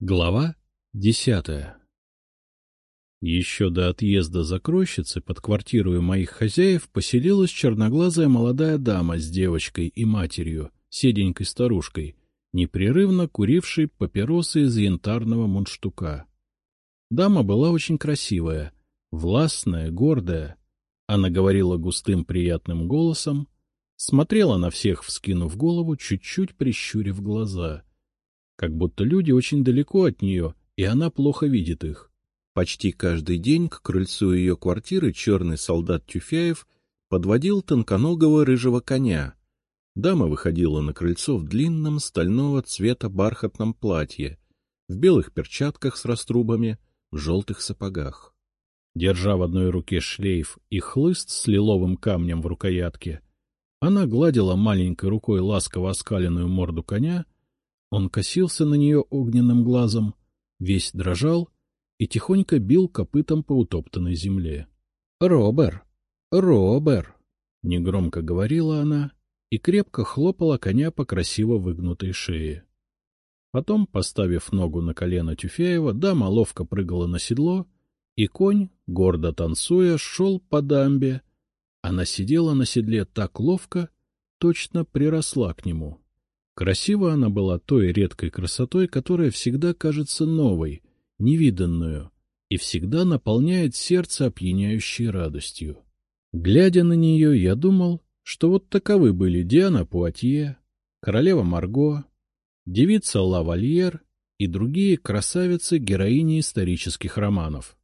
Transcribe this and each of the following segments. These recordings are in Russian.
Глава десятая Еще до отъезда закройщицы под квартиру моих хозяев поселилась черноглазая молодая дама с девочкой и матерью, седенькой старушкой, непрерывно курившей папиросы из янтарного мундштука. Дама была очень красивая, властная, гордая. Она говорила густым приятным голосом, смотрела на всех, вскинув голову, чуть-чуть прищурив глаза — как будто люди очень далеко от нее, и она плохо видит их. Почти каждый день к крыльцу ее квартиры черный солдат Тюфяев подводил тонконогого рыжего коня. Дама выходила на крыльцо в длинном стального цвета бархатном платье, в белых перчатках с раструбами, в желтых сапогах. Держа в одной руке шлейф и хлыст с лиловым камнем в рукоятке, она гладила маленькой рукой ласково оскаленную морду коня — он косился на нее огненным глазом, весь дрожал и тихонько бил копытом по утоптанной земле. — Робер! Робер! — негромко говорила она и крепко хлопала коня по красиво выгнутой шее. Потом, поставив ногу на колено Тюфеева, дама ловко прыгала на седло, и конь, гордо танцуя, шел по дамбе. Она сидела на седле так ловко, точно приросла к нему. Красива она была той редкой красотой, которая всегда кажется новой, невиданную и всегда наполняет сердце опьяняющей радостью. Глядя на нее, я думал, что вот таковы были Диана Пуатье, королева Марго, девица Лавальер и другие красавицы-героини исторических романов.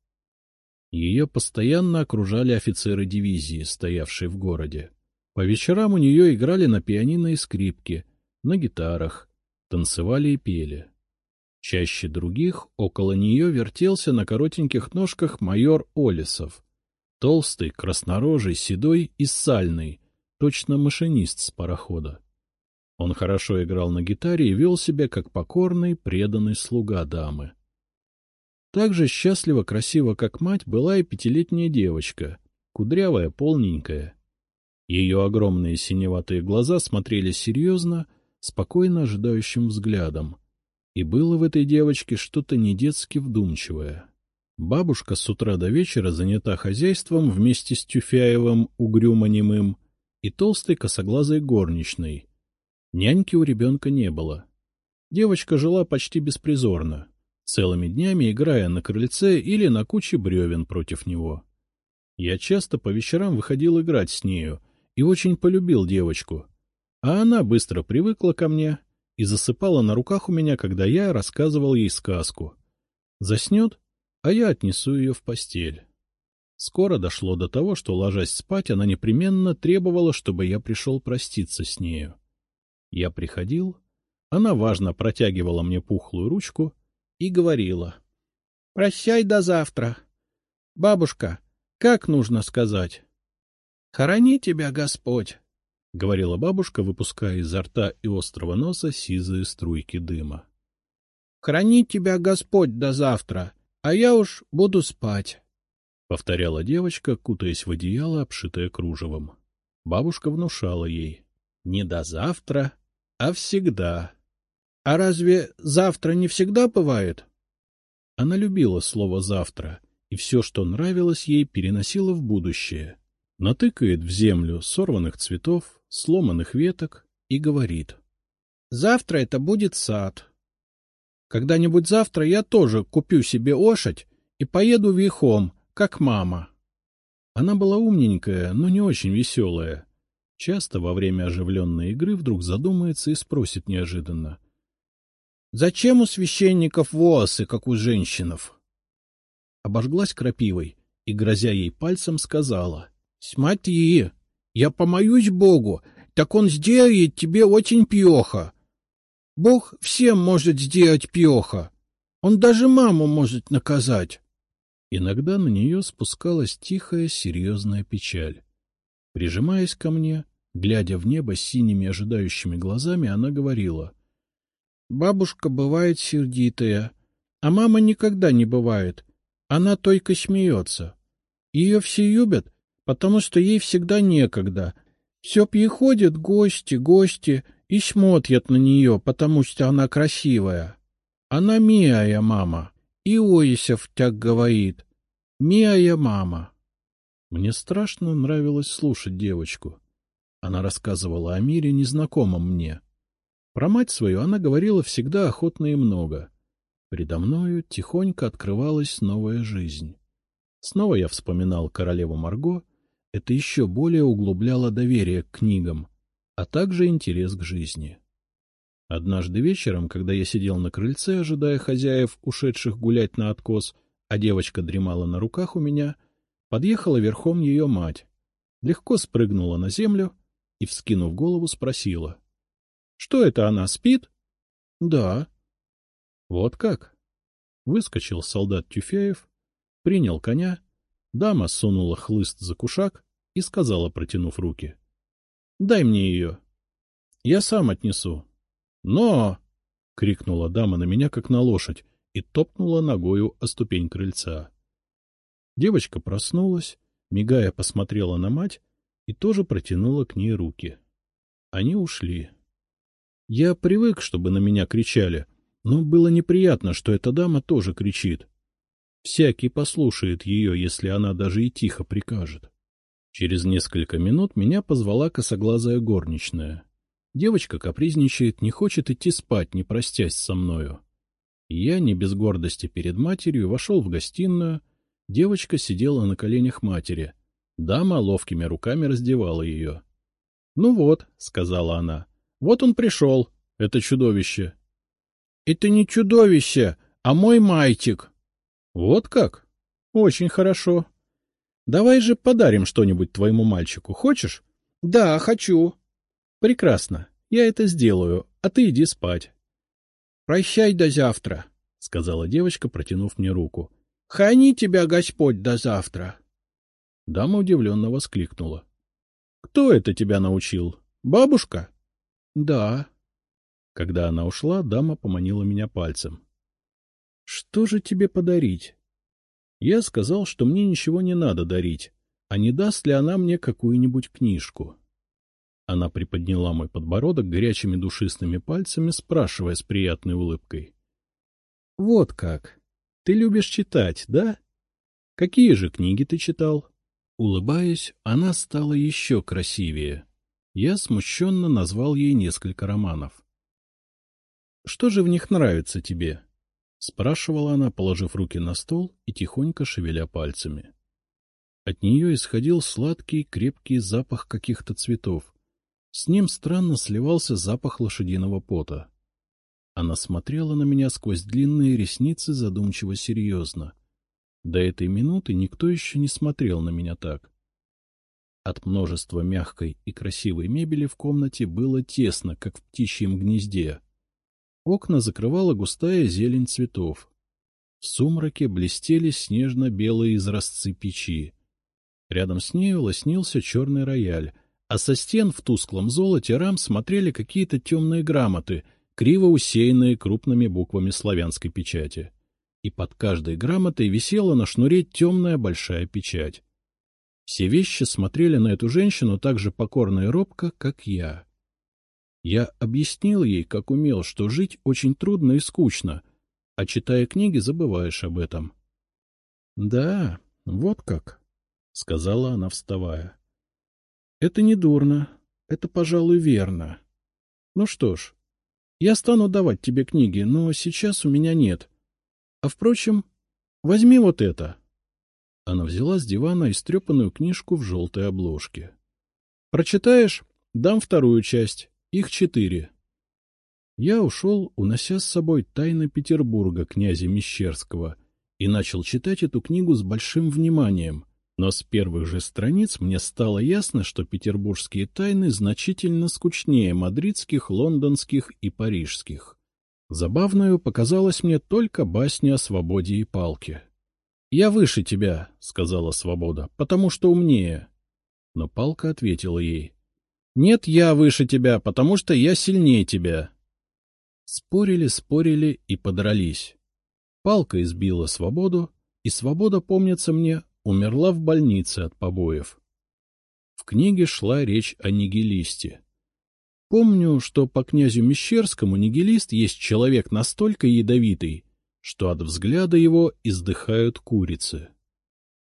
Ее постоянно окружали офицеры дивизии, стоявшие в городе. По вечерам у нее играли на пианино и скрипке — на гитарах, танцевали и пели. Чаще других около нее вертелся на коротеньких ножках майор Олесов, толстый, краснорожий, седой и сальный, точно машинист с парохода. Он хорошо играл на гитаре и вел себя как покорный, преданный слуга дамы. Так же счастливо, красиво, как мать, была и пятилетняя девочка, кудрявая, полненькая. Ее огромные синеватые глаза смотрели серьезно, спокойно ожидающим взглядом. И было в этой девочке что-то недетски вдумчивое. Бабушка с утра до вечера занята хозяйством вместе с Тюфяевым, угрюмо и толстой косоглазой горничной. Няньки у ребенка не было. Девочка жила почти беспризорно, целыми днями играя на крыльце или на куче бревен против него. Я часто по вечерам выходил играть с нею и очень полюбил девочку — а она быстро привыкла ко мне и засыпала на руках у меня, когда я рассказывал ей сказку. Заснет, а я отнесу ее в постель. Скоро дошло до того, что, ложась спать, она непременно требовала, чтобы я пришел проститься с нею. Я приходил, она важно протягивала мне пухлую ручку и говорила. — Прощай до завтра. — Бабушка, как нужно сказать? — Хорони тебя Господь. — говорила бабушка, выпуская изо рта и острого носа сизые струйки дыма. — Храни тебя Господь до завтра, а я уж буду спать, — повторяла девочка, кутаясь в одеяло, обшитое кружевом. Бабушка внушала ей. — Не до завтра, а всегда. — А разве завтра не всегда бывает? Она любила слово «завтра», и все, что нравилось ей, переносила в будущее. Натыкает в землю сорванных цветов, сломанных веток и говорит. — Завтра это будет сад. Когда-нибудь завтра я тоже куплю себе лошадь и поеду верхом, как мама. Она была умненькая, но не очень веселая. Часто во время оживленной игры вдруг задумается и спросит неожиданно. — Зачем у священников волосы, как у женщинов? Обожглась крапивой и, грозя ей пальцем, сказала. — Смотри, я помоюсь Богу, так он сделает тебе очень плохо. Бог всем может сделать плохо. Он даже маму может наказать. Иногда на нее спускалась тихая, серьезная печаль. Прижимаясь ко мне, глядя в небо синими ожидающими глазами, она говорила. — Бабушка бывает сердитая, а мама никогда не бывает. Она только смеется. Ее все любят, потому что ей всегда некогда. Все приходят гости, гости и смотрят на нее, потому что она красивая. Она миая мама. И Оисев так говорит. Миая мама. Мне страшно нравилось слушать девочку. Она рассказывала о мире, незнакомом мне. Про мать свою она говорила всегда охотно и много. Предо мною тихонько открывалась новая жизнь. Снова я вспоминал королеву Марго. Это еще более углубляло доверие к книгам, а также интерес к жизни. Однажды вечером, когда я сидел на крыльце, ожидая хозяев, ушедших гулять на откос, а девочка дремала на руках у меня, подъехала верхом ее мать, легко спрыгнула на землю и, вскинув голову, спросила. — Что это она, спит? — Да. — Вот как? Выскочил солдат Тюфеев, принял коня, дама сунула хлыст за кушак и сказала, протянув руки. — Дай мне ее. Я сам отнесу. — Но! — крикнула дама на меня, как на лошадь, и топнула ногою о ступень крыльца. Девочка проснулась, мигая посмотрела на мать и тоже протянула к ней руки. Они ушли. Я привык, чтобы на меня кричали, но было неприятно, что эта дама тоже кричит. Всякий послушает ее, если она даже и тихо прикажет. Через несколько минут меня позвала косоглазая горничная. Девочка капризничает, не хочет идти спать, не простясь со мною. Я, не без гордости перед матерью, вошел в гостиную. Девочка сидела на коленях матери — Дама ловкими руками раздевала ее. — Ну вот, — сказала она, — вот он пришел, это чудовище. — Это не чудовище, а мой майтик. — Вот как? Очень хорошо. Давай же подарим что-нибудь твоему мальчику, хочешь? — Да, хочу. — Прекрасно, я это сделаю, а ты иди спать. — Прощай до завтра, — сказала девочка, протянув мне руку. — Храни тебя Господь до завтра. — Дама удивленно воскликнула. — Кто это тебя научил? Бабушка? — Да. Когда она ушла, дама поманила меня пальцем. — Что же тебе подарить? Я сказал, что мне ничего не надо дарить, а не даст ли она мне какую-нибудь книжку. Она приподняла мой подбородок горячими душистыми пальцами, спрашивая с приятной улыбкой. — Вот как. Ты любишь читать, да? Какие же книги ты читал? — Улыбаясь, она стала еще красивее. Я смущенно назвал ей несколько романов. — Что же в них нравится тебе? — спрашивала она, положив руки на стол и тихонько шевеля пальцами. От нее исходил сладкий, крепкий запах каких-то цветов. С ним странно сливался запах лошадиного пота. Она смотрела на меня сквозь длинные ресницы задумчиво серьезно — до этой минуты никто еще не смотрел на меня так. От множества мягкой и красивой мебели в комнате было тесно, как в птичьем гнезде. Окна закрывала густая зелень цветов. В сумраке блестели снежно-белые изразцы печи. Рядом с нею лоснился черный рояль, а со стен в тусклом золоте рам смотрели какие-то темные грамоты, криво усеянные крупными буквами славянской печати и под каждой грамотой висела на шнуре темная большая печать. Все вещи смотрели на эту женщину так же покорно и робко, как я. Я объяснил ей, как умел, что жить очень трудно и скучно, а читая книги, забываешь об этом. — Да, вот как, — сказала она, вставая. — Это не дурно, это, пожалуй, верно. Ну что ж, я стану давать тебе книги, но сейчас у меня нет — а, впрочем, возьми вот это. Она взяла с дивана истрепанную книжку в желтой обложке. Прочитаешь — дам вторую часть. Их четыре. Я ушел, унося с собой «Тайны Петербурга» князя Мещерского, и начал читать эту книгу с большим вниманием, но с первых же страниц мне стало ясно, что петербургские тайны значительно скучнее мадридских, лондонских и парижских. Забавную показалась мне только басня о свободе и палке. — Я выше тебя, — сказала свобода, — потому что умнее. Но палка ответила ей. — Нет, я выше тебя, потому что я сильнее тебя. Спорили, спорили и подрались. Палка избила свободу, и свобода, помнится мне, умерла в больнице от побоев. В книге шла речь о нигилисте. Помню, что по князю Мещерскому нигилист есть человек настолько ядовитый, что от взгляда его издыхают курицы.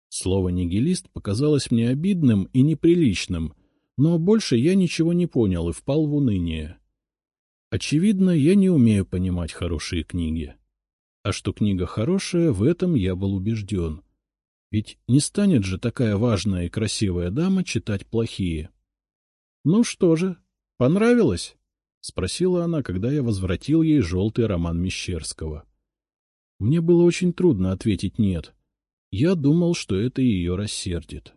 Слово «нигилист» показалось мне обидным и неприличным, но больше я ничего не понял и впал в уныние. Очевидно, я не умею понимать хорошие книги. А что книга хорошая, в этом я был убежден. Ведь не станет же такая важная и красивая дама читать плохие. — Ну что же, понравилось? — спросила она, когда я возвратил ей желтый роман Мещерского. Мне было очень трудно ответить «нет». Я думал, что это ее рассердит.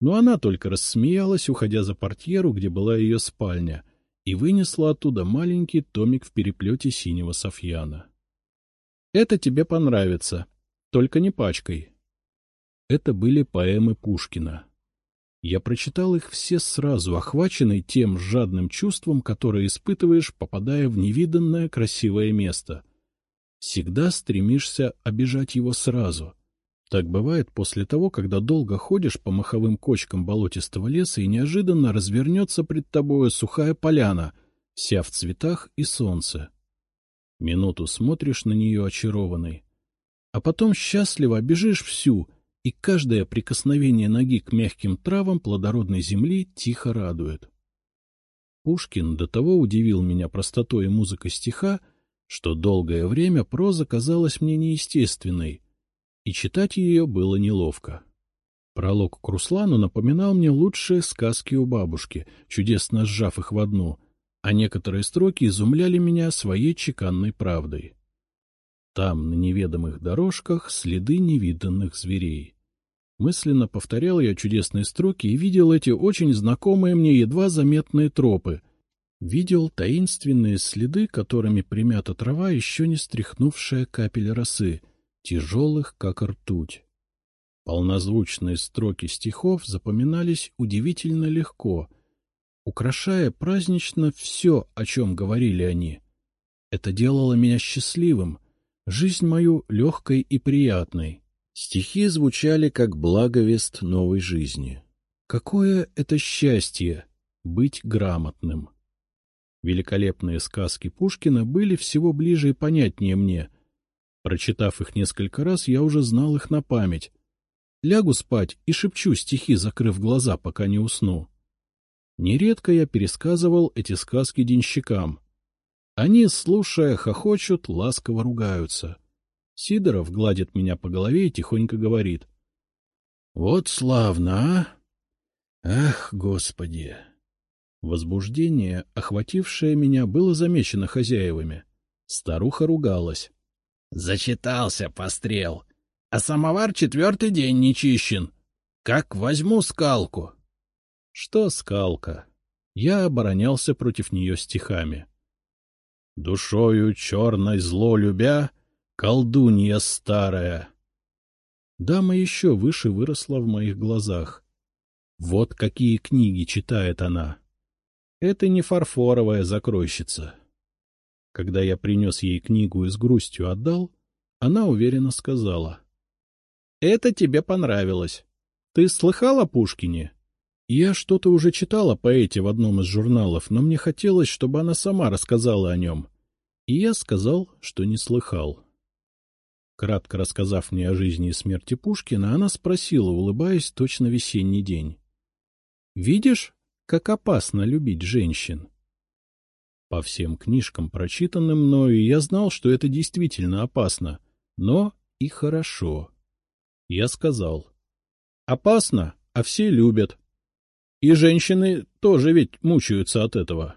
Но она только рассмеялась, уходя за портьеру, где была ее спальня, и вынесла оттуда маленький томик в переплете синего софьяна. — Это тебе понравится, только не пачкой. Это были поэмы Пушкина. Я прочитал их все сразу, охваченный тем жадным чувством, которое испытываешь, попадая в невиданное красивое место. Всегда стремишься обижать его сразу. Так бывает после того, когда долго ходишь по маховым кочкам болотистого леса и неожиданно развернется пред тобою сухая поляна, вся в цветах и солнце. Минуту смотришь на нее очарованный, а потом счастливо бежишь всю, и каждое прикосновение ноги к мягким травам плодородной земли тихо радует. Пушкин до того удивил меня простотой и музыкой стиха, что долгое время проза казалась мне неестественной, и читать ее было неловко. Пролог к Руслану напоминал мне лучшие сказки у бабушки, чудесно сжав их в одну, а некоторые строки изумляли меня своей чеканной правдой. Там, на неведомых дорожках, следы невиданных зверей. Мысленно повторял я чудесные строки и видел эти очень знакомые мне едва заметные тропы. Видел таинственные следы, которыми примята трава, еще не стряхнувшая капель росы — тяжелых, как ртуть. Полнозвучные строки стихов запоминались удивительно легко, украшая празднично все, о чем говорили они. Это делало меня счастливым, жизнь мою легкой и приятной. Стихи звучали как благовест новой жизни. Какое это счастье — быть грамотным! Великолепные сказки Пушкина были всего ближе и понятнее мне — Прочитав их несколько раз, я уже знал их на память. Лягу спать и шепчу стихи, закрыв глаза, пока не усну. Нередко я пересказывал эти сказки денщикам. Они, слушая, хохочут, ласково ругаются. Сидоров гладит меня по голове и тихонько говорит. — Вот славно, а! Ах, Господи! Возбуждение, охватившее меня, было замечено хозяевами. Старуха ругалась. Зачитался пострел. А самовар четвертый день не чищен. Как возьму скалку? Что скалка? Я оборонялся против нее стихами. Душою черной зло любя, колдунья старая. Дама еще выше выросла в моих глазах. Вот какие книги читает она. Это не фарфоровая закройщица. Когда я принес ей книгу и с грустью отдал, она уверенно сказала. — Это тебе понравилось. Ты слыхал о Пушкине? Я что-то уже читала по поэте в одном из журналов, но мне хотелось, чтобы она сама рассказала о нем. И я сказал, что не слыхал. Кратко рассказав мне о жизни и смерти Пушкина, она спросила, улыбаясь, точно весенний день. — Видишь, как опасно любить женщин? — по всем книжкам, прочитанным мною, я знал, что это действительно опасно, но и хорошо. Я сказал, опасно, а все любят. И женщины тоже ведь мучаются от этого.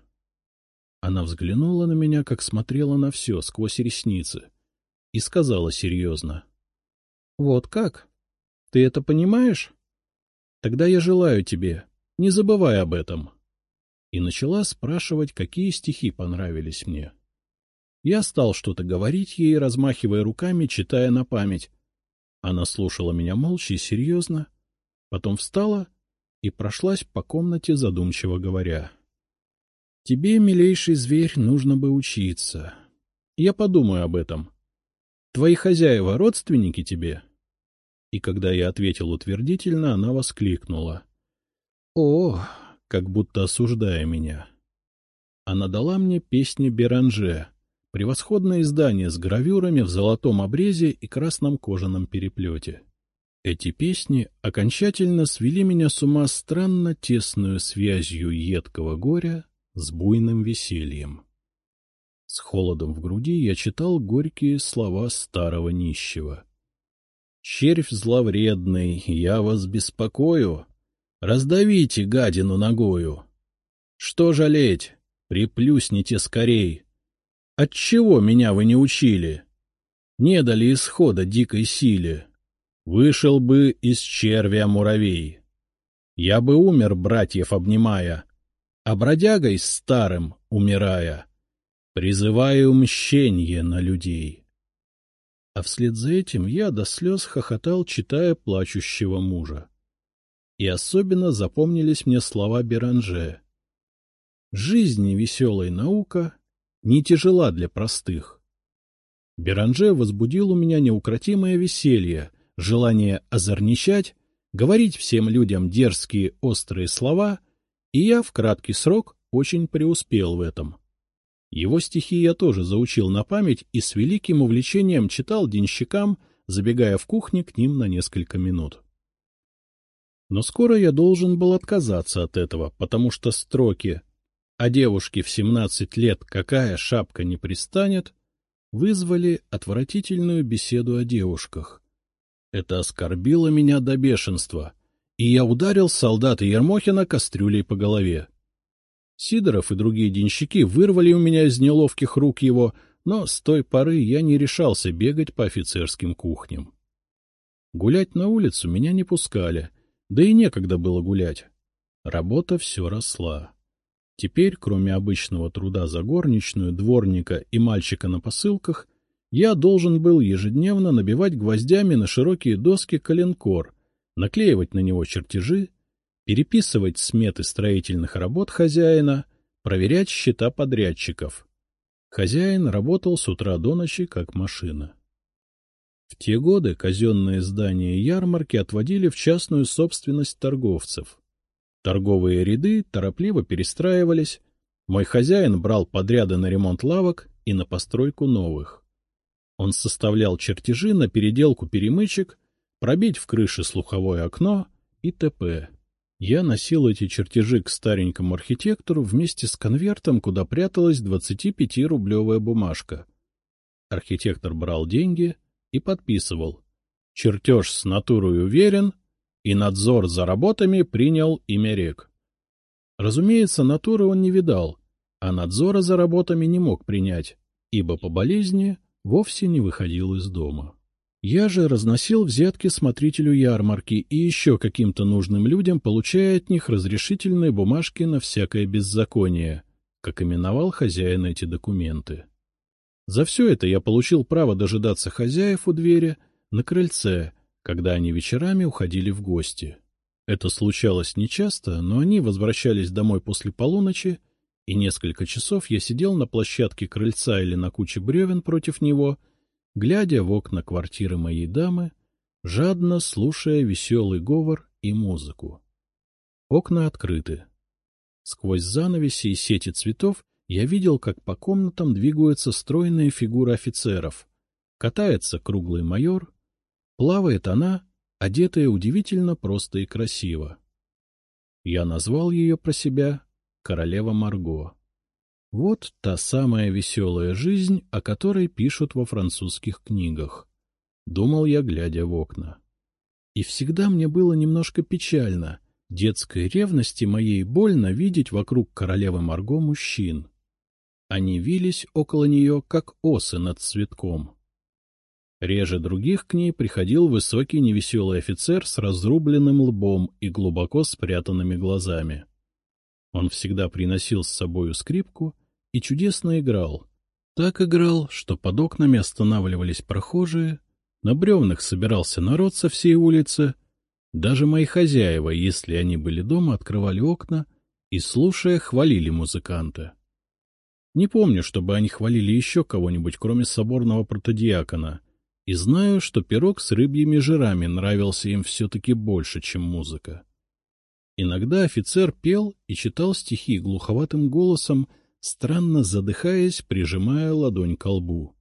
Она взглянула на меня, как смотрела на все сквозь ресницы, и сказала серьезно. — Вот как? Ты это понимаешь? Тогда я желаю тебе, не забывай об этом. — и начала спрашивать, какие стихи понравились мне. Я стал что-то говорить ей, размахивая руками, читая на память. Она слушала меня молча и серьезно, потом встала и прошлась по комнате, задумчиво говоря. — Тебе, милейший зверь, нужно бы учиться. Я подумаю об этом. Твои хозяева — родственники тебе? И когда я ответил утвердительно, она воскликнула. — О, как будто осуждая меня. она дала мне песни Беранже, превосходное издание с гравюрами в золотом обрезе и красном кожаном переплете. Эти песни окончательно свели меня с ума странно тесную связью едкого горя с буйным весельем. С холодом в груди я читал горькие слова старого нищего. «Червь зловредный, я вас беспокою, раздавите гадину ногою. Что жалеть, приплюсните скорей. Отчего меня вы не учили? Не дали исхода дикой силе. Вышел бы из червя муравей. Я бы умер, братьев обнимая, а бродягой старым умирая — Призываю мщение на людей. А вслед за этим я до слез хохотал, читая плачущего мужа. И особенно запомнились мне слова Беранже. «Жизнь веселая наука не тяжела для простых». Беранже возбудил у меня неукротимое веселье, желание озорничать, говорить всем людям дерзкие острые слова, и я в краткий срок очень преуспел в этом. Его стихи я тоже заучил на память и с великим увлечением читал денщикам, забегая в кухню к ним на несколько минут. Но скоро я должен был отказаться от этого, потому что строки «А девушке в семнадцать лет какая шапка не пристанет» вызвали отвратительную беседу о девушках. Это оскорбило меня до бешенства, и я ударил солдата Ермохина кастрюлей по голове. Сидоров и другие денщики вырвали у меня из неловких рук его, но с той поры я не решался бегать по офицерским кухням. Гулять на улицу меня не пускали, да и некогда было гулять. Работа все росла. Теперь, кроме обычного труда за горничную, дворника и мальчика на посылках, я должен был ежедневно набивать гвоздями на широкие доски коленкор, наклеивать на него чертежи, переписывать сметы строительных работ хозяина, проверять счета подрядчиков. Хозяин работал с утра до ночи, как машина. В те годы казенные здания ярмарки отводили в частную собственность торговцев. Торговые ряды торопливо перестраивались, мой хозяин брал подряды на ремонт лавок и на постройку новых. Он составлял чертежи на переделку перемычек, пробить в крыше слуховое окно и т.п. Я носил эти чертежи к старенькому архитектору вместе с конвертом, куда пряталась 25-рублевая бумажка. Архитектор брал деньги и подписывал. Чертеж с натурой уверен, и надзор за работами принял имя рек. Разумеется, натуры он не видал, а надзора за работами не мог принять, ибо по болезни вовсе не выходил из дома. Я же разносил взятки смотрителю ярмарки и еще каким-то нужным людям, получая от них разрешительные бумажки на всякое беззаконие, как именовал хозяин эти документы. За все это я получил право дожидаться хозяев у двери на крыльце, когда они вечерами уходили в гости. Это случалось нечасто, но они возвращались домой после полуночи, и несколько часов я сидел на площадке крыльца или на куче бревен против него — глядя в окна квартиры моей дамы, жадно слушая веселый говор и музыку. Окна открыты. Сквозь занавеси и сети цветов я видел, как по комнатам двигаются стройные фигуры офицеров. Катается круглый майор, плавает она, одетая удивительно просто и красиво. Я назвал ее про себя королева Марго. Вот та самая веселая жизнь, о которой пишут во французских книгах. Думал я, глядя в окна. И всегда мне было немножко печально, детской ревности моей больно видеть вокруг королевы Марго мужчин. Они вились около нее, как осы над цветком. Реже других к ней приходил высокий невеселый офицер с разрубленным лбом и глубоко спрятанными глазами. Он всегда приносил с собою скрипку и чудесно играл. Так играл, что под окнами останавливались прохожие, на бревнах собирался народ со всей улицы, даже мои хозяева, если они были дома, открывали окна и, слушая, хвалили музыканта. Не помню, чтобы они хвалили еще кого-нибудь, кроме соборного протодиакона, и знаю, что пирог с рыбьими жирами нравился им все-таки больше, чем музыка. Иногда офицер пел и читал стихи глуховатым голосом, странно задыхаясь, прижимая ладонь к лбу.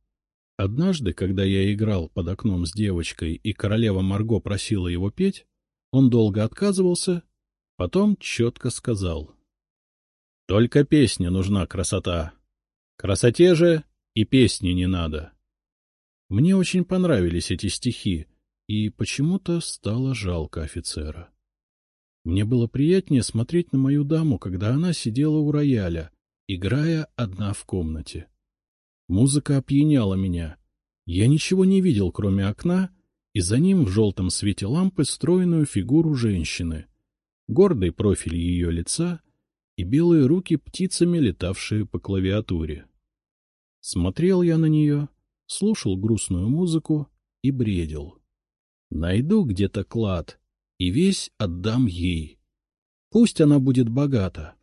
Однажды, когда я играл под окном с девочкой, и королева Марго просила его петь, он долго отказывался, потом четко сказал. — Только песня нужна красота. Красоте же и песни не надо. Мне очень понравились эти стихи, и почему-то стало жалко офицера. Мне было приятнее смотреть на мою даму, когда она сидела у рояля, играя одна в комнате. Музыка опьяняла меня. Я ничего не видел, кроме окна, и за ним в желтом свете лампы стройную фигуру женщины, гордый профиль ее лица и белые руки птицами, летавшие по клавиатуре. Смотрел я на нее, слушал грустную музыку и бредил. Найду где-то клад и весь отдам ей. Пусть она будет богата.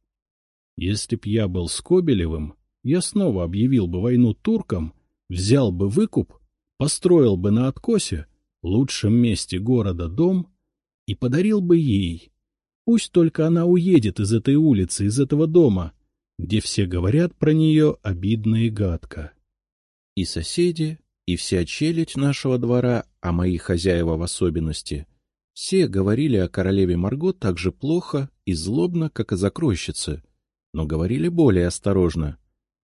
Если б я был Скобелевым, я снова объявил бы войну туркам, взял бы выкуп, построил бы на откосе, лучшем месте города, дом и подарил бы ей. Пусть только она уедет из этой улицы, из этого дома, где все говорят про нее обидно и гадко. И соседи, и вся челядь нашего двора, а мои хозяева в особенности, все говорили о королеве Марго так же плохо и злобно, как о закройщице, но говорили более осторожно,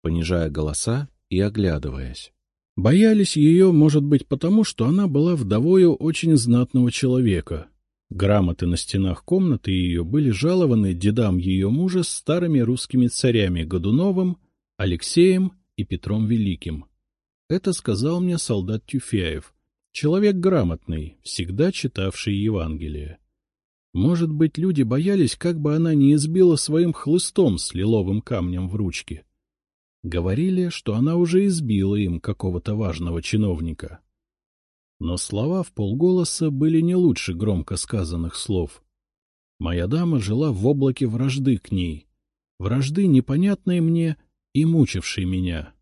понижая голоса и оглядываясь. Боялись ее, может быть, потому, что она была вдовою очень знатного человека. Грамоты на стенах комнаты ее были жалованы дедам ее мужа старыми русскими царями Годуновым, Алексеем и Петром Великим. Это сказал мне солдат Тюфяев, человек грамотный, всегда читавший Евангелие. Может быть, люди боялись, как бы она не избила своим хлыстом с лиловым камнем в ручке. Говорили, что она уже избила им какого-то важного чиновника. Но слова в полголоса были не лучше громко сказанных слов. Моя дама жила в облаке вражды к ней, вражды, непонятной мне и мучившей меня.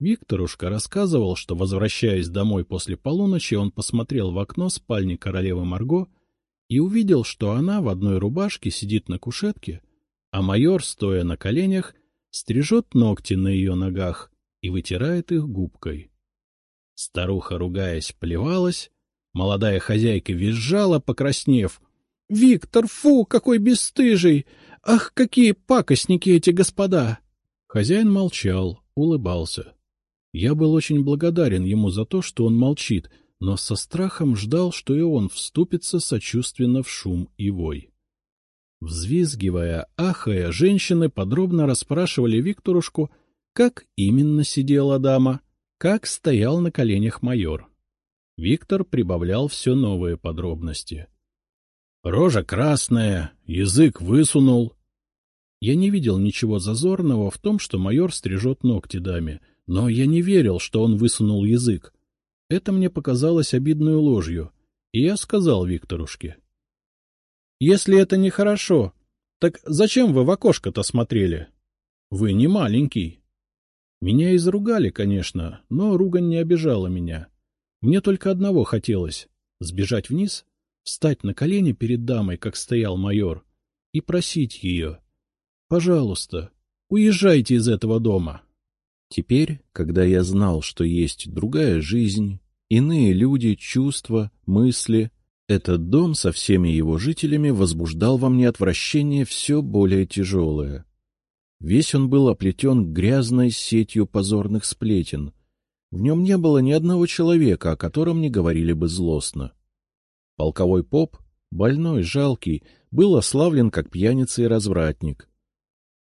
Викторушка рассказывал, что, возвращаясь домой после полуночи, он посмотрел в окно спальни королевы Марго и увидел, что она в одной рубашке сидит на кушетке, а майор, стоя на коленях, стрижет ногти на ее ногах и вытирает их губкой. Старуха, ругаясь, плевалась, молодая хозяйка визжала, покраснев. — Виктор, фу, какой бесстыжий! Ах, какие пакостники эти господа! Хозяин молчал, улыбался. Я был очень благодарен ему за то, что он молчит, но со страхом ждал, что и он вступится сочувственно в шум и вой. Взвизгивая, ахая, женщины подробно расспрашивали Викторушку, как именно сидела дама, как стоял на коленях майор. Виктор прибавлял все новые подробности. Рожа красная, язык высунул. Я не видел ничего зазорного в том, что майор стрижет ногти даме, но я не верил, что он высунул язык. Это мне показалось обидной ложью, и я сказал Викторушке. — Если это нехорошо, так зачем вы в окошко-то смотрели? Вы не маленький. Меня изругали, конечно, но ругань не обижала меня. Мне только одного хотелось — сбежать вниз, встать на колени перед дамой, как стоял майор, и просить ее. — Пожалуйста, уезжайте из этого дома. Теперь, когда я знал, что есть другая жизнь, иные люди, чувства, мысли, этот дом со всеми его жителями возбуждал во мне отвращение все более тяжелое. Весь он был оплетен грязной сетью позорных сплетен. В нем не было ни одного человека, о котором не говорили бы злостно. Полковой поп, больной, жалкий, был ославлен как пьяница и развратник.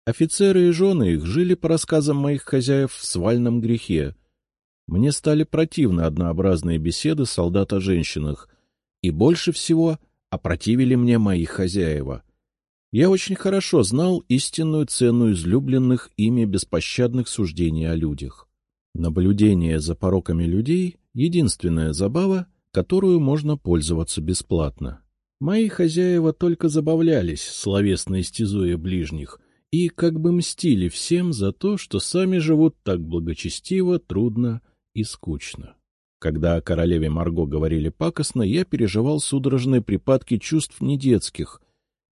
Офицеры и жены их жили, по рассказам моих хозяев, в свальном грехе. Мне стали противны однообразные беседы солдат о женщинах, и больше всего опротивили мне мои хозяева. Я очень хорошо знал истинную цену излюбленных ими беспощадных суждений о людях. Наблюдение за пороками людей — единственная забава, которую можно пользоваться бесплатно. Мои хозяева только забавлялись, словесно истязуя ближних — и как бы мстили всем за то, что сами живут так благочестиво, трудно и скучно. Когда о королеве Марго говорили пакостно, я переживал судорожные припадки чувств недетских.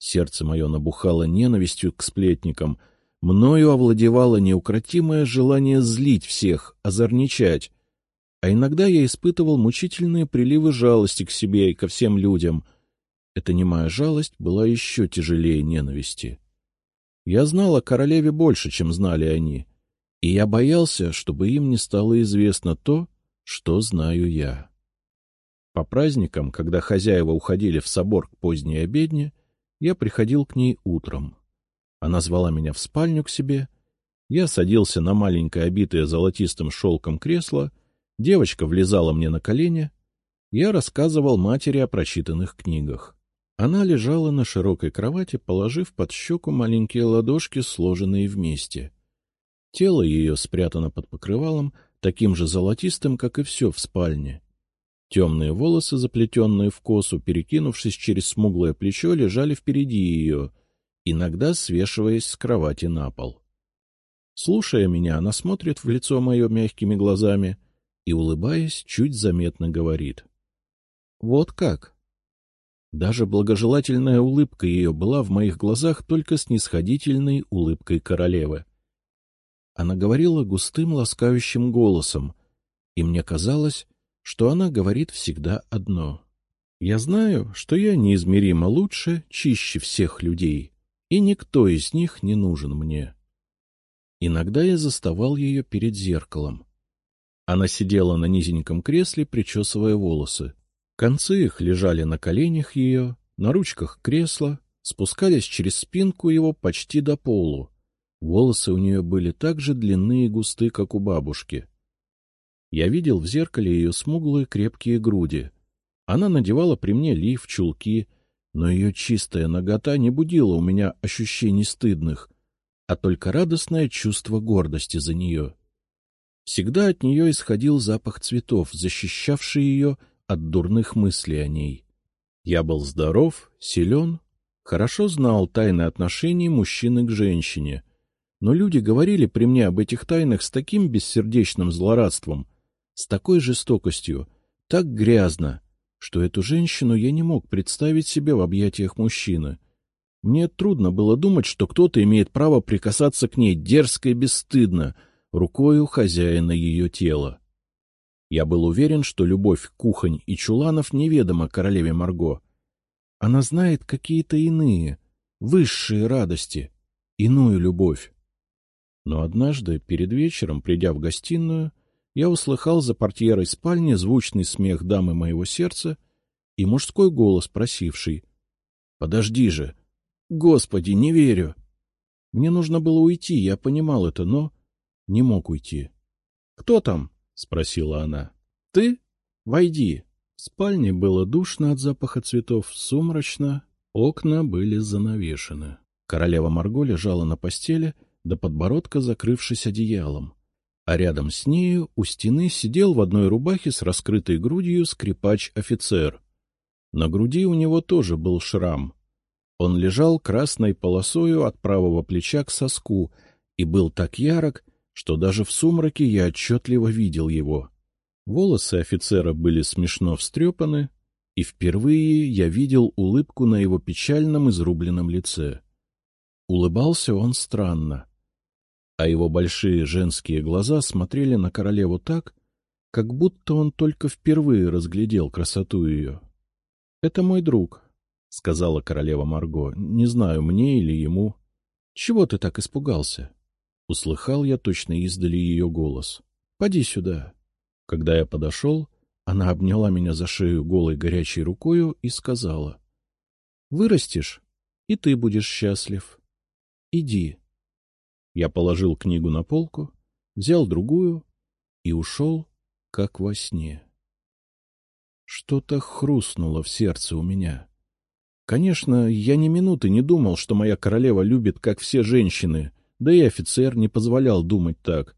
Сердце мое набухало ненавистью к сплетникам. Мною овладевало неукротимое желание злить всех, озорничать. А иногда я испытывал мучительные приливы жалости к себе и ко всем людям. Эта немая жалость была еще тяжелее ненависти. Я знал о королеве больше, чем знали они, и я боялся, чтобы им не стало известно то, что знаю я. По праздникам, когда хозяева уходили в собор к поздней обедне, я приходил к ней утром. Она звала меня в спальню к себе. Я садился на маленькое обитое золотистым шелком кресло, девочка влезала мне на колени. Я рассказывал матери о прочитанных книгах. Она лежала на широкой кровати, положив под щеку маленькие ладошки, сложенные вместе. Тело ее спрятано под покрывалом, таким же золотистым, как и все в спальне. Темные волосы, заплетенные в косу, перекинувшись через смуглое плечо, лежали впереди ее — иногда свешиваясь с кровати на пол. Слушая меня, она смотрит в лицо мое мягкими глазами и, улыбаясь, чуть заметно говорит. — Вот как? Даже благожелательная улыбка ее была в моих глазах только снисходительной улыбкой королевы. Она говорила густым ласкающим голосом, и мне казалось, что она говорит всегда одно. Я знаю, что я неизмеримо лучше, чище всех людей, и никто из них не нужен мне. Иногда я заставал ее перед зеркалом. Она сидела на низеньком кресле, причесывая волосы. Концы их лежали на коленях ее, на ручках кресла, спускались через спинку его почти до полу. Волосы у нее были так же длинные и густы, как у бабушки. Я видел в зеркале ее смуглые крепкие груди. Она надевала при мне лиф, чулки — но ее чистая нагота не будила у меня ощущений стыдных, а только радостное чувство гордости за нее. Всегда от нее исходил запах цветов, защищавший ее от дурных мыслей о ней. Я был здоров, силен, хорошо знал тайны отношений мужчины к женщине, но люди говорили при мне об этих тайнах с таким бессердечным злорадством, с такой жестокостью, так грязно, что эту женщину я не мог представить себе в объятиях мужчины. Мне трудно было думать, что кто-то имеет право прикасаться к ней дерзко и бесстыдно, рукою хозяина ее тела. Я был уверен, что любовь кухонь и чуланов неведома королеве Марго. Она знает какие-то иные, высшие радости, иную любовь. Но однажды, перед вечером, придя в гостиную, я услыхал за портьерой спальни звучный смех дамы моего сердца и мужской голос, просивший. — Подожди же! Господи, не верю! Мне нужно было уйти, я понимал это, но не мог уйти. — Кто там? — спросила она. — Ты? Войди. В спальне было душно от запаха цветов, сумрачно, окна были занавешены. Королева Марго лежала на постели, до подбородка закрывшись одеялом а рядом с нею у стены сидел в одной рубахе с раскрытой грудью скрипач-офицер. На груди у него тоже был шрам. Он лежал красной полосою от правого плеча к соску и был так ярок, что даже в сумраке я отчетливо видел его. Волосы офицера были смешно встрепаны, и впервые я видел улыбку на его печальном изрубленном лице. Улыбался он странно — а его большие женские глаза смотрели на королеву так, как будто он только впервые разглядел красоту ее. — Это мой друг, — сказала королева Марго. — Не знаю, мне или ему. — Чего ты так испугался? Услыхал я точно издали ее голос. — Поди сюда. Когда я подошел, она обняла меня за шею голой горячей рукою и сказала. — Вырастешь, и ты будешь счастлив. Иди. Я положил книгу на полку, взял другую и ушел, как во сне. Что-то хрустнуло в сердце у меня. Конечно, я ни минуты не думал, что моя королева любит, как все женщины, да и офицер не позволял думать так.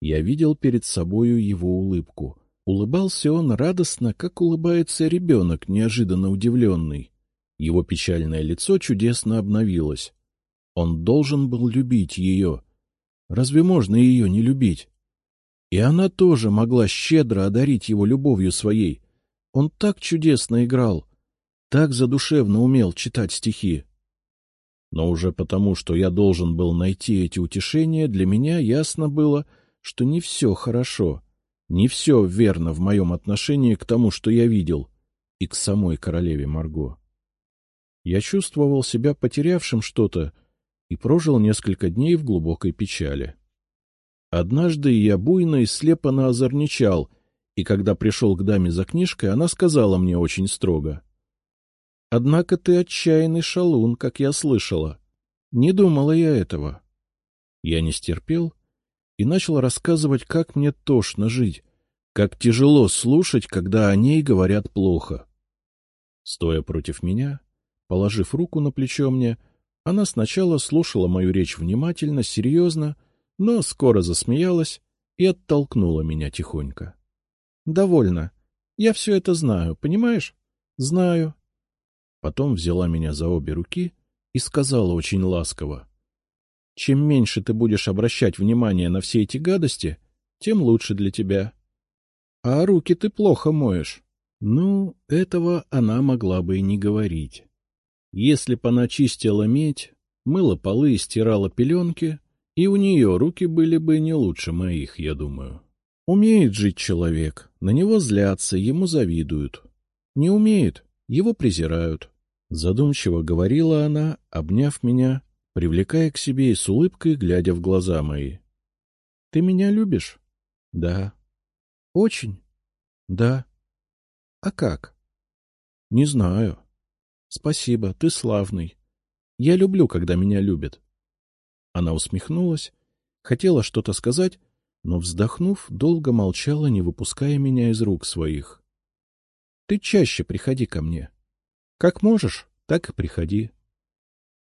Я видел перед собою его улыбку. Улыбался он радостно, как улыбается ребенок, неожиданно удивленный. Его печальное лицо чудесно обновилось. Он должен был любить ее. Разве можно ее не любить? И она тоже могла щедро одарить его любовью своей. Он так чудесно играл, так задушевно умел читать стихи. Но уже потому, что я должен был найти эти утешения, для меня ясно было, что не все хорошо, не все верно в моем отношении к тому, что я видел, и к самой королеве Марго. Я чувствовал себя потерявшим что-то и прожил несколько дней в глубокой печали. Однажды я буйно и слепо наозорничал, и когда пришел к даме за книжкой, она сказала мне очень строго. — Однако ты отчаянный шалун, как я слышала. Не думала я этого. Я не стерпел и начал рассказывать, как мне тошно жить, как тяжело слушать, когда о ней говорят плохо. Стоя против меня, положив руку на плечо мне, она сначала слушала мою речь внимательно, серьезно, но скоро засмеялась и оттолкнула меня тихонько. — Довольно. Я все это знаю, понимаешь? — Знаю. Потом взяла меня за обе руки и сказала очень ласково. — Чем меньше ты будешь обращать внимание на все эти гадости, тем лучше для тебя. — А руки ты плохо моешь. Ну, этого она могла бы и не говорить. Если б она чистила медь, мыла полы и стирала пеленки, и у нее руки были бы не лучше моих, я думаю. Умеет жить человек, на него злятся, ему завидуют. Не умеет, его презирают. Задумчиво говорила она, обняв меня, привлекая к себе и с улыбкой, глядя в глаза мои. — Ты меня любишь? — Да. — Очень? — Да. — А как? — Не знаю. — Спасибо, ты славный. Я люблю, когда меня любят. Она усмехнулась, хотела что-то сказать, но, вздохнув, долго молчала, не выпуская меня из рук своих. — Ты чаще приходи ко мне. Как можешь, так и приходи.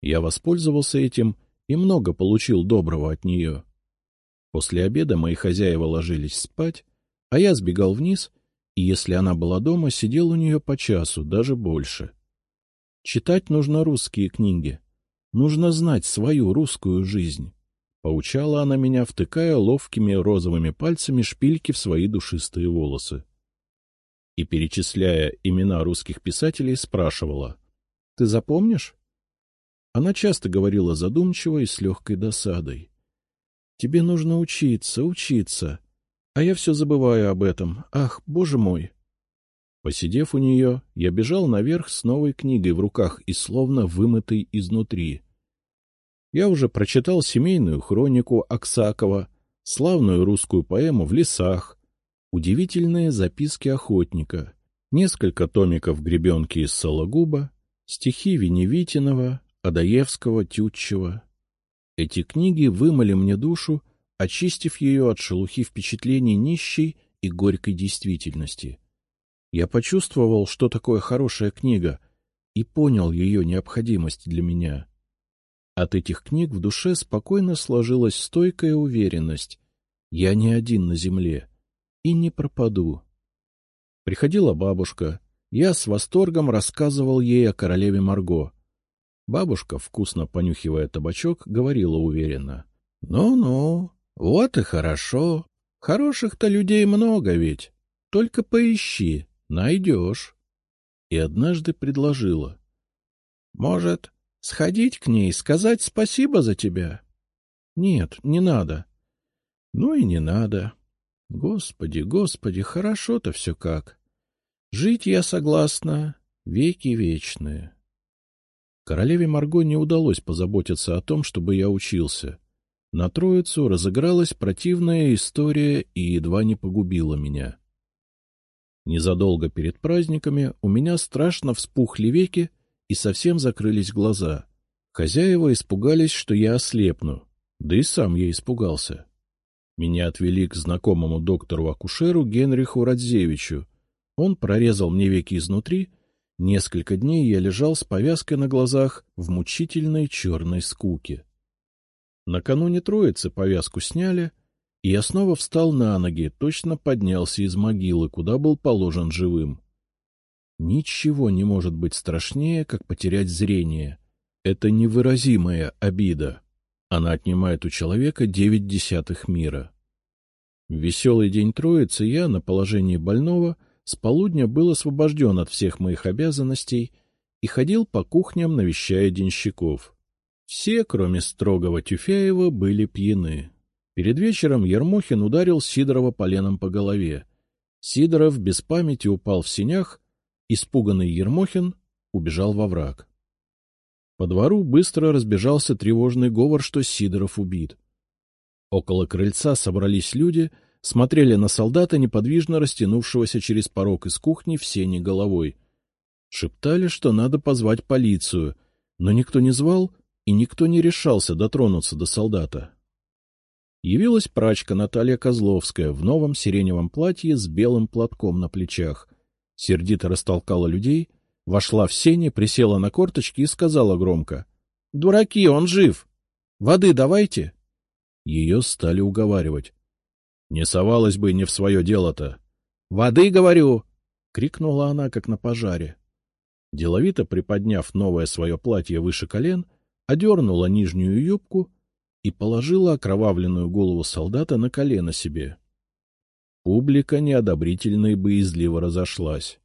Я воспользовался этим и много получил доброго от нее. После обеда мои хозяева ложились спать, а я сбегал вниз, и если она была дома, сидел у нее по часу, даже больше. Читать нужно русские книги. Нужно знать свою русскую жизнь. Поучала она меня, втыкая ловкими розовыми пальцами шпильки в свои душистые волосы. И, перечисляя имена русских писателей, спрашивала. — Ты запомнишь? Она часто говорила задумчиво и с легкой досадой. — Тебе нужно учиться, учиться. А я все забываю об этом. Ах, боже мой! Посидев у нее, я бежал наверх с новой книгой в руках и словно вымытой изнутри. Я уже прочитал семейную хронику Аксакова, славную русскую поэму «В лесах», удивительные записки охотника, несколько томиков гребенки из Сологуба, стихи Веневитинова, Адаевского, Тютчева. Эти книги вымыли мне душу, очистив ее от шелухи впечатлений нищей и горькой действительности. Я почувствовал, что такое хорошая книга, и понял ее необходимость для меня. От этих книг в душе спокойно сложилась стойкая уверенность. Я не один на земле и не пропаду. Приходила бабушка. Я с восторгом рассказывал ей о королеве Марго. Бабушка, вкусно понюхивая табачок, говорила уверенно. «Ну — Ну-ну, вот и хорошо. Хороших-то людей много ведь. Только поищи, найдешь. И однажды предложила. — Может, Сходить к ней, сказать спасибо за тебя? Нет, не надо. Ну и не надо. Господи, господи, хорошо-то все как. Жить я согласна, веки вечные. Королеве Марго не удалось позаботиться о том, чтобы я учился. На троицу разыгралась противная история и едва не погубила меня. Незадолго перед праздниками у меня страшно вспухли веки, и совсем закрылись глаза. Хозяева испугались, что я ослепну, да и сам я испугался. Меня отвели к знакомому доктору-акушеру Генриху Радзевичу. Он прорезал мне веки изнутри. Несколько дней я лежал с повязкой на глазах в мучительной черной скуке. Накануне Троицы повязку сняли, я снова встал на ноги, точно поднялся из могилы, куда был положен живым. Ничего не может быть страшнее, как потерять зрение. Это невыразимая обида. Она отнимает у человека девять десятых мира. В веселый день Троицы я, на положении больного, с полудня был освобожден от всех моих обязанностей и ходил по кухням, навещая денщиков. Все, кроме строгого Тюфяева, были пьяны. Перед вечером Ермохин ударил Сидорова поленом по голове. Сидоров без памяти упал в синях, испуганный Ермохин убежал во враг. По двору быстро разбежался тревожный говор, что Сидоров убит. Около крыльца собрались люди, смотрели на солдата, неподвижно растянувшегося через порог из кухни в сене головой. Шептали, что надо позвать полицию, но никто не звал, и никто не решался дотронуться до солдата. Явилась прачка Наталья Козловская в новом сиреневом платье с белым платком на плечах. Сердито растолкала людей, вошла в сене, присела на корточки и сказала громко. — Дураки, он жив! Воды давайте! Ее стали уговаривать. — Не совалась бы не в свое дело-то. — Воды, говорю! — крикнула она, как на пожаре. Деловито приподняв новое свое платье выше колен, одернула нижнюю юбку и положила окровавленную голову солдата на колено себе. Публика неодобрительно и боязливо разошлась.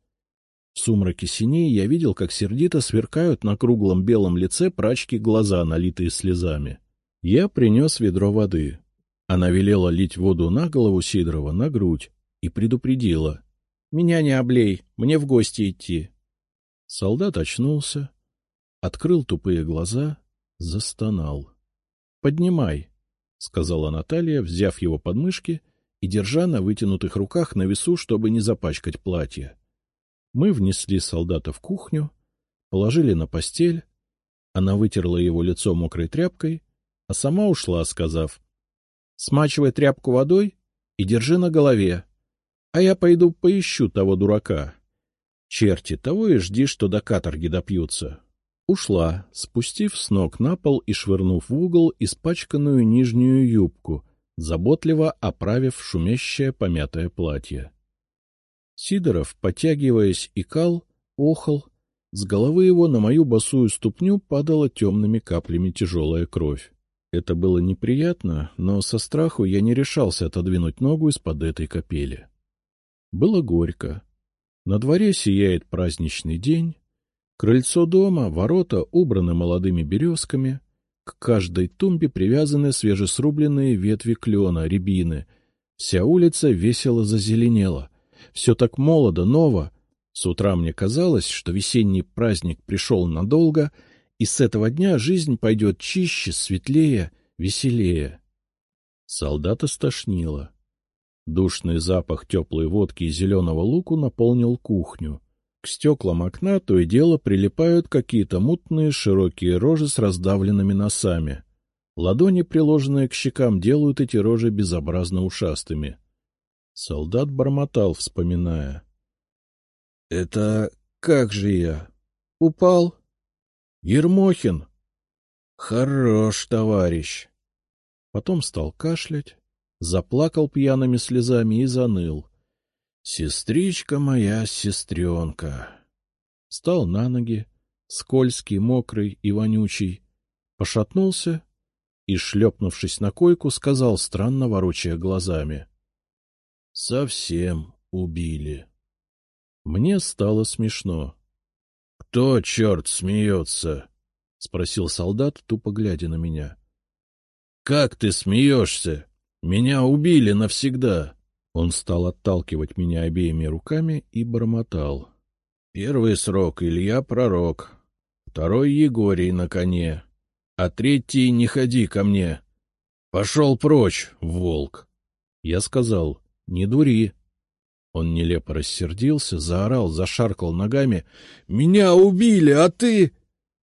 В сумраке синей я видел, как сердито сверкают на круглом белом лице прачки глаза, налитые слезами. Я принес ведро воды. Она велела лить воду на голову Сидорова, на грудь, и предупредила. — Меня не облей, мне в гости идти. Солдат очнулся, открыл тупые глаза, застонал. — Поднимай, — сказала Наталья, взяв его подмышки и держа на вытянутых руках на весу, чтобы не запачкать платье. Мы внесли солдата в кухню, положили на постель, она вытерла его лицо мокрой тряпкой, а сама ушла, сказав, — Смачивай тряпку водой и держи на голове, а я пойду поищу того дурака. Черти, того и жди, что до каторги допьются. Ушла, спустив с ног на пол и швырнув в угол испачканную нижнюю юбку, заботливо оправив шумящее помятое платье. Сидоров, потягиваясь, икал, охал, с головы его на мою босую ступню падала темными каплями тяжелая кровь. Это было неприятно, но со страху я не решался отодвинуть ногу из-под этой капели. Было горько. На дворе сияет праздничный день. Крыльцо дома, ворота убраны молодыми березками. К каждой тумбе привязаны свежесрубленные ветви клена, рябины. Вся улица весело зазеленела. Все так молодо, ново. С утра мне казалось, что весенний праздник пришел надолго — и с этого дня жизнь пойдет чище, светлее, веселее. Солдата стошнило. Душный запах теплой водки и зеленого луку наполнил кухню. К стеклам окна то и дело прилипают какие-то мутные широкие рожи с раздавленными носами. Ладони, приложенные к щекам, делают эти рожи безобразно ушастыми. Солдат бормотал, вспоминая. — Это как же я? Упал? Ермохин! Хорош, товарищ! Потом стал кашлять, заплакал пьяными слезами и заныл. Сестричка моя, сестренка! Стал на ноги, скользкий, мокрый и вонючий, пошатнулся и, шлепнувшись на койку, сказал, странно ворочая глазами. — Совсем убили. Мне стало смешно. — Кто, черт, смеется? — спросил солдат, тупо глядя на меня. — Как ты смеешься? Меня убили навсегда. Он стал отталкивать меня обеими руками и бормотал. Первый срок — Илья Пророк, второй — Егорий на коне, а третий — не ходи ко мне. Пошел прочь, волк. Я сказал, не дури. Он нелепо рассердился, заорал, зашаркал ногами. — Меня убили, а ты...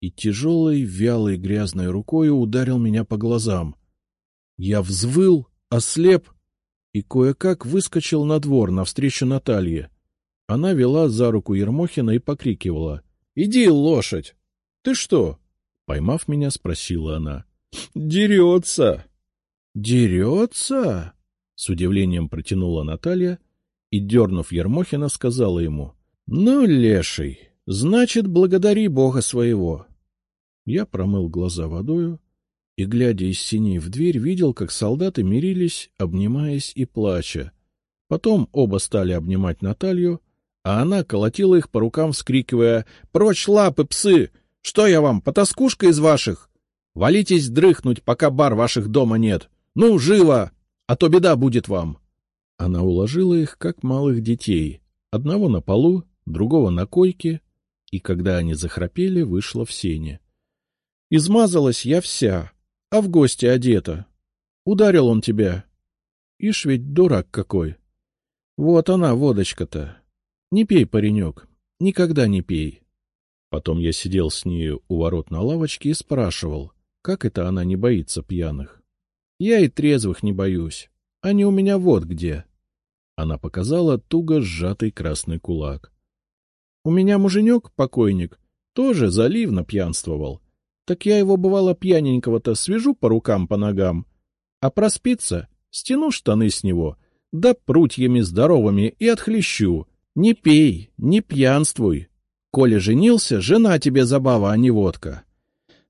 И тяжелой, вялой, грязной рукой ударил меня по глазам. Я взвыл, ослеп и кое-как выскочил на двор навстречу Наталье. Она вела за руку Ермохина и покрикивала. — Иди, лошадь! Ты что? — поймав меня, спросила она. — Дерется! — Дерется? — с удивлением протянула Наталья и, дернув Ермохина, сказала ему, — Ну, леший, значит, благодари бога своего. Я промыл глаза водою и, глядя из синей в дверь, видел, как солдаты мирились, обнимаясь и плача. Потом оба стали обнимать Наталью, а она колотила их по рукам, вскрикивая «Прочь лапы, псы! Что я вам, потаскушка из ваших?» Валитесь дрыхнуть, пока бар ваших дома нет. Ну, живо, а то беда будет вам. Она уложила их, как малых детей, одного на полу, другого на койке, и когда они захрапели, вышла в сене. Измазалась я вся, а в гости одета. Ударил он тебя. Ишь ведь дурак какой. Вот она, водочка-то. Не пей, паренек, никогда не пей. Потом я сидел с нею у ворот на лавочке и спрашивал, как это она не боится пьяных. Я и трезвых не боюсь. Они у меня вот где. Она показала туго сжатый красный кулак. У меня муженек, покойник, тоже заливно пьянствовал. Так я его, бывало, пьяненького-то свяжу по рукам, по ногам, а проспится, стяну штаны с него, да прутьями здоровыми и отхлещу. Не пей, не пьянствуй. Коля женился, жена тебе забава, а не водка.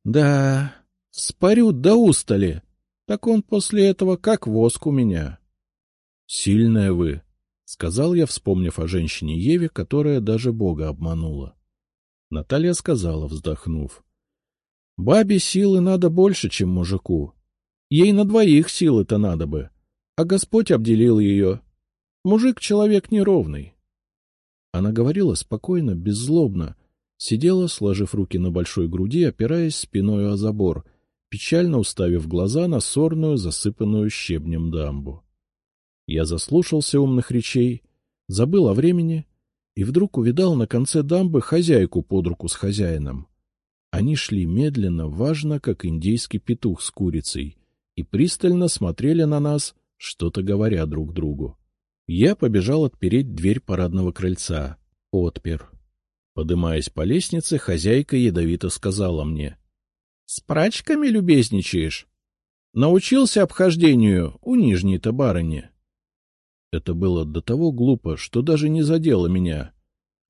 Да, спорю до устали. Так он после этого как воск у меня. — Сильная вы, — сказал я, вспомнив о женщине Еве, которая даже Бога обманула. Наталья сказала, вздохнув. — Бабе силы надо больше, чем мужику. Ей на двоих силы-то надо бы. А Господь обделил ее. Мужик — человек неровный. Она говорила спокойно, беззлобно, сидела, сложив руки на большой груди, опираясь спиной о забор, печально уставив глаза на сорную, засыпанную щебнем дамбу. Я заслушался умных речей, забыл о времени и вдруг увидал на конце дамбы хозяйку под руку с хозяином. Они шли медленно, важно, как индейский петух с курицей, и пристально смотрели на нас, что-то говоря друг другу. Я побежал отпереть дверь парадного крыльца. Отпер. Подымаясь по лестнице, хозяйка ядовито сказала мне. — С прачками любезничаешь? Научился обхождению у нижней-то барыни. Это было до того глупо, что даже не задело меня.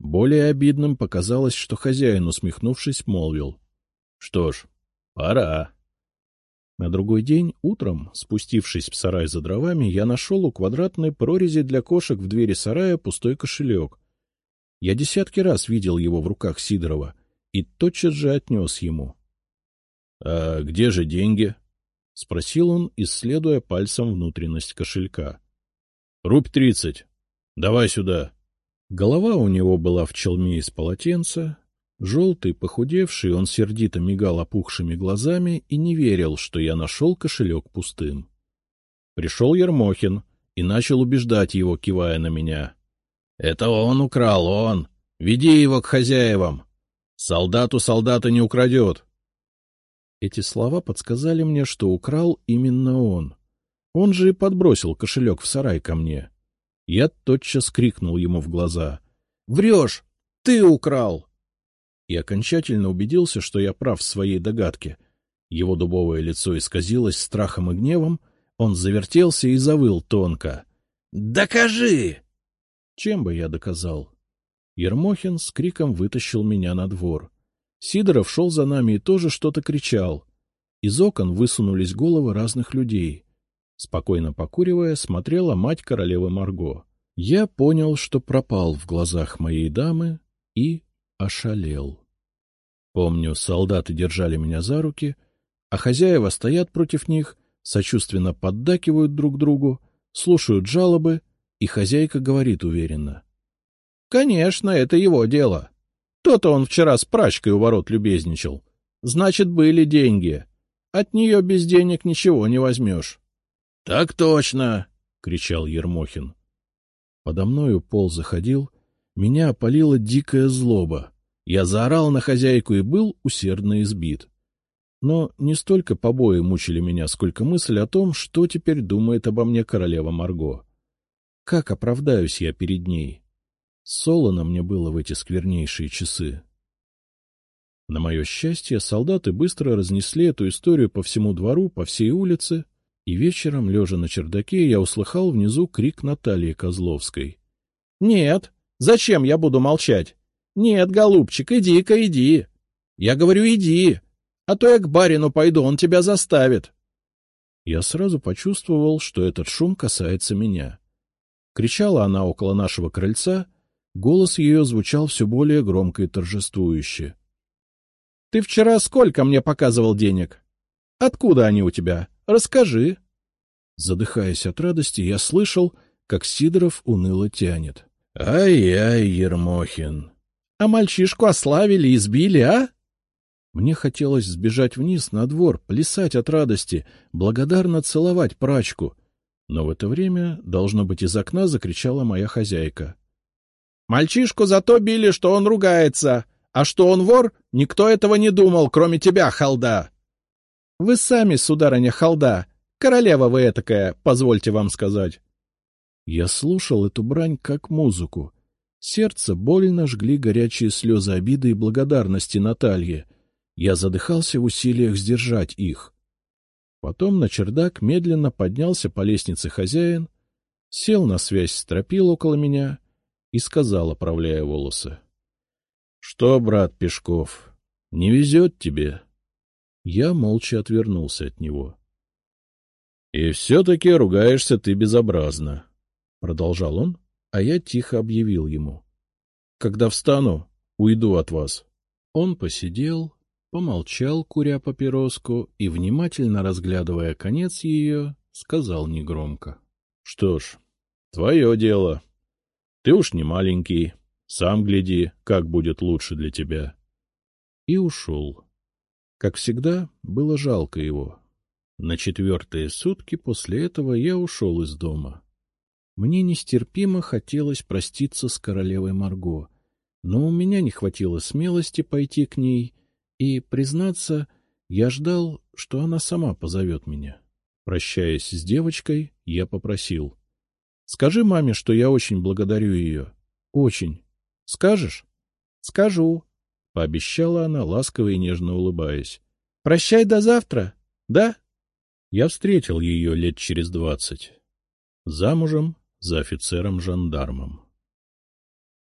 Более обидным показалось, что хозяин, усмехнувшись, молвил. — Что ж, пора. На другой день, утром, спустившись в сарай за дровами, я нашел у квадратной прорези для кошек в двери сарая пустой кошелек. Я десятки раз видел его в руках Сидорова и тотчас же отнес ему. — А где же деньги? — спросил он, исследуя пальцем внутренность кошелька. — Рубь тридцать. Давай сюда. Голова у него была в челме из полотенца, Желтый, похудевший, он сердито мигал опухшими глазами и не верил, что я нашел кошелек пустым. Пришел Ермохин и начал убеждать его, кивая на меня. — Это он украл, он! Веди его к хозяевам! Солдату солдата не украдет! Эти слова подсказали мне, что украл именно он. Он же и подбросил кошелек в сарай ко мне. Я тотчас крикнул ему в глаза. — Врешь! Ты украл! и окончательно убедился, что я прав в своей догадке. Его дубовое лицо исказилось страхом и гневом, он завертелся и завыл тонко. «Докажи!» Чем бы я доказал? Ермохин с криком вытащил меня на двор. Сидоров шел за нами и тоже что-то кричал. Из окон высунулись головы разных людей. Спокойно покуривая, смотрела мать королевы Марго. Я понял, что пропал в глазах моей дамы и ошалел. Помню, солдаты держали меня за руки, а хозяева стоят против них, сочувственно поддакивают друг другу, слушают жалобы, и хозяйка говорит уверенно. — Конечно, это его дело. То-то он вчера с прачкой у ворот любезничал. Значит, были деньги. От нее без денег ничего не возьмешь. — Так точно! — кричал Ермохин. Подо мною пол заходил, меня опалила дикая злоба. Я заорал на хозяйку и был усердно избит. Но не столько побои мучили меня, сколько мысль о том, что теперь думает обо мне королева Марго. Как оправдаюсь я перед ней? Солоно мне было в эти сквернейшие часы. На мое счастье, солдаты быстро разнесли эту историю по всему двору, по всей улице, и вечером, лежа на чердаке, я услыхал внизу крик Натальи Козловской. — Нет, зачем я буду молчать? — Нет, голубчик, иди-ка, иди. Я говорю, иди, а то я к барину пойду, он тебя заставит. Я сразу почувствовал, что этот шум касается меня. Кричала она около нашего крыльца, голос ее звучал все более громко и торжествующе. — Ты вчера сколько мне показывал денег? Откуда они у тебя? Расскажи. Задыхаясь от радости, я слышал, как Сидоров уныло тянет. «Ай-ай, Ермохин!» «А мальчишку ославили, избили, а?» Мне хотелось сбежать вниз на двор, плясать от радости, благодарно целовать прачку. Но в это время, должно быть, из окна закричала моя хозяйка. — Мальчишку зато били, что он ругается, а что он вор, никто этого не думал, кроме тебя, халда. — Вы сами, сударыня халда, королева вы этакая, позвольте вам сказать. Я слушал эту брань как музыку. Сердце больно жгли горячие слезы обиды и благодарности Наталье. Я задыхался в усилиях сдержать их. Потом на чердак медленно поднялся по лестнице хозяин, сел на связь стропил около меня и сказал, оправляя волосы. — Что, брат Пешков, не везет тебе? Я молча отвернулся от него. — И все-таки ругаешься ты безобразно, — продолжал он, а я тихо объявил ему. — Когда встану, уйду от вас. Он посидел, помолчал, куря папироску, и, внимательно разглядывая конец ее, сказал негромко. — Что ж, твое дело. Ты уж не маленький, сам гляди, как будет лучше для тебя. И ушел. Как всегда, было жалко его. На четвертые сутки после этого я ушел из дома. Мне нестерпимо хотелось проститься с королевой Марго, но у меня не хватило смелости пойти к ней и, признаться, я ждал, что она сама позовет меня. Прощаясь с девочкой, я попросил. — Скажи маме, что я очень благодарю ее. Очень. Скажешь? — Скажу, — пообещала она, ласково и нежно улыбаясь. — Прощай до завтра, да? Я встретил ее лет через двадцать. Замужем за офицером-жандармом.